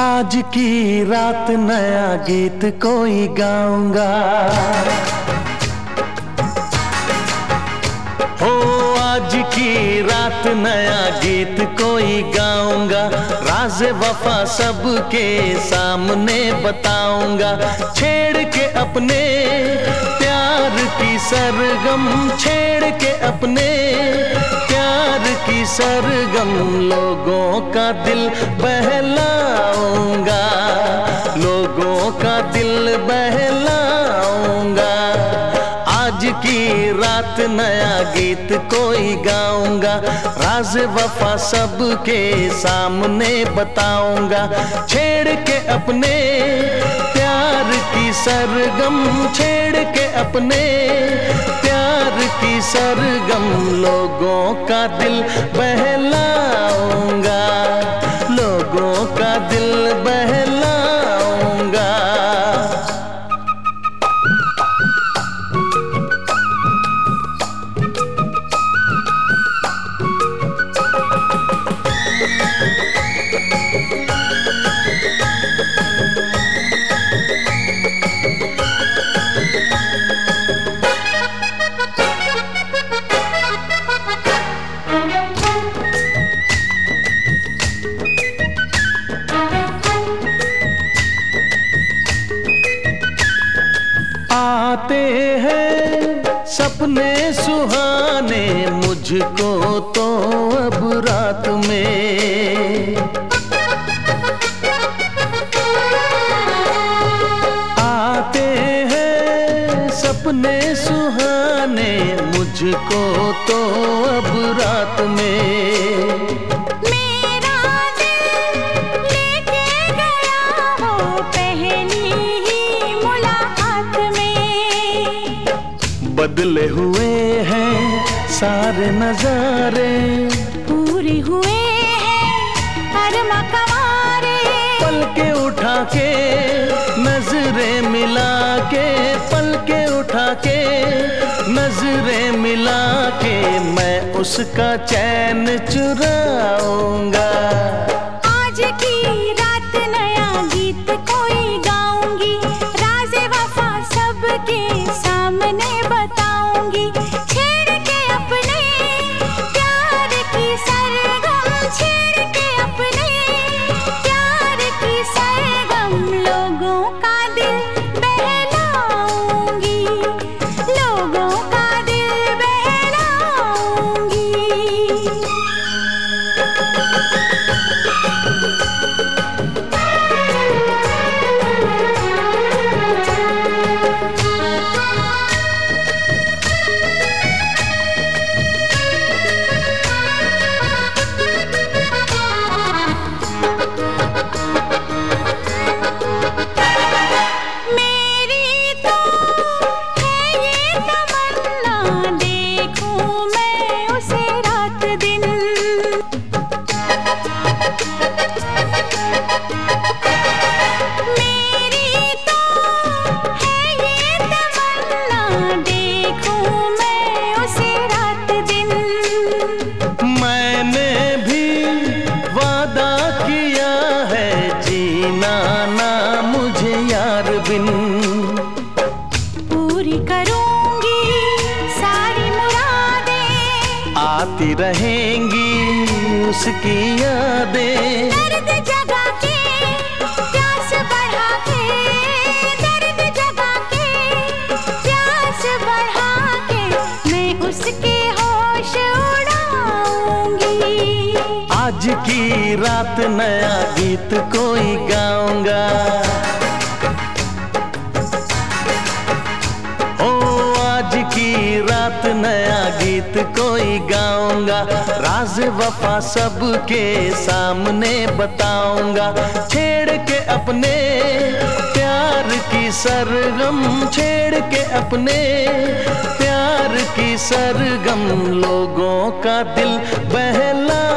आज की रात नया गीत कोई गाऊँगा। हो आज की रात नया गीत कोई गाऊँगा। राज वफा सबके सामने बताऊँगा। छेड़ के अपने प्यार की सरगम, छेड़ के अपने प्यार की सरगम। लोगों का दिल बहलाऊँगा गाऊँगा। राज वफा सबके सामने बताऊँगा। छेड़ के अपने प्यार की सरगम, छेड़ के अपने प्यार की सरगम। लोगों का दिल बहलाऊँगा। आते हैं सपने सुहाने मुझको तो अब रात में। आते हैं सपने सुहाने मुझको तो अब रात में। बदले हुए हैं सारे नजारे। पूरे हुए हैं अरमा पल के उठा के नज़रें मिला के पल के उठा के नज़रें मिला के मैं उसका चैन चुराऊँगा। बिन। पूरी करूँगी सारी मुरादें। आती रहेंगी उसकी यादें। दर्द जगा के प्यास बढ़ा के दर्द जगा के प्यास बढ़ा के मैं उसके होश उड़ाऊँगी। आज की रात नया गीत कोई गाऊँगा। रात नया गीत कोई गाऊँगा। राज वफा सबके सामने बताऊँगा। छेड़ के अपने, प्यार की सरगम छेड़ के अपने, प्यार की सरगम लोगों का दिल बहला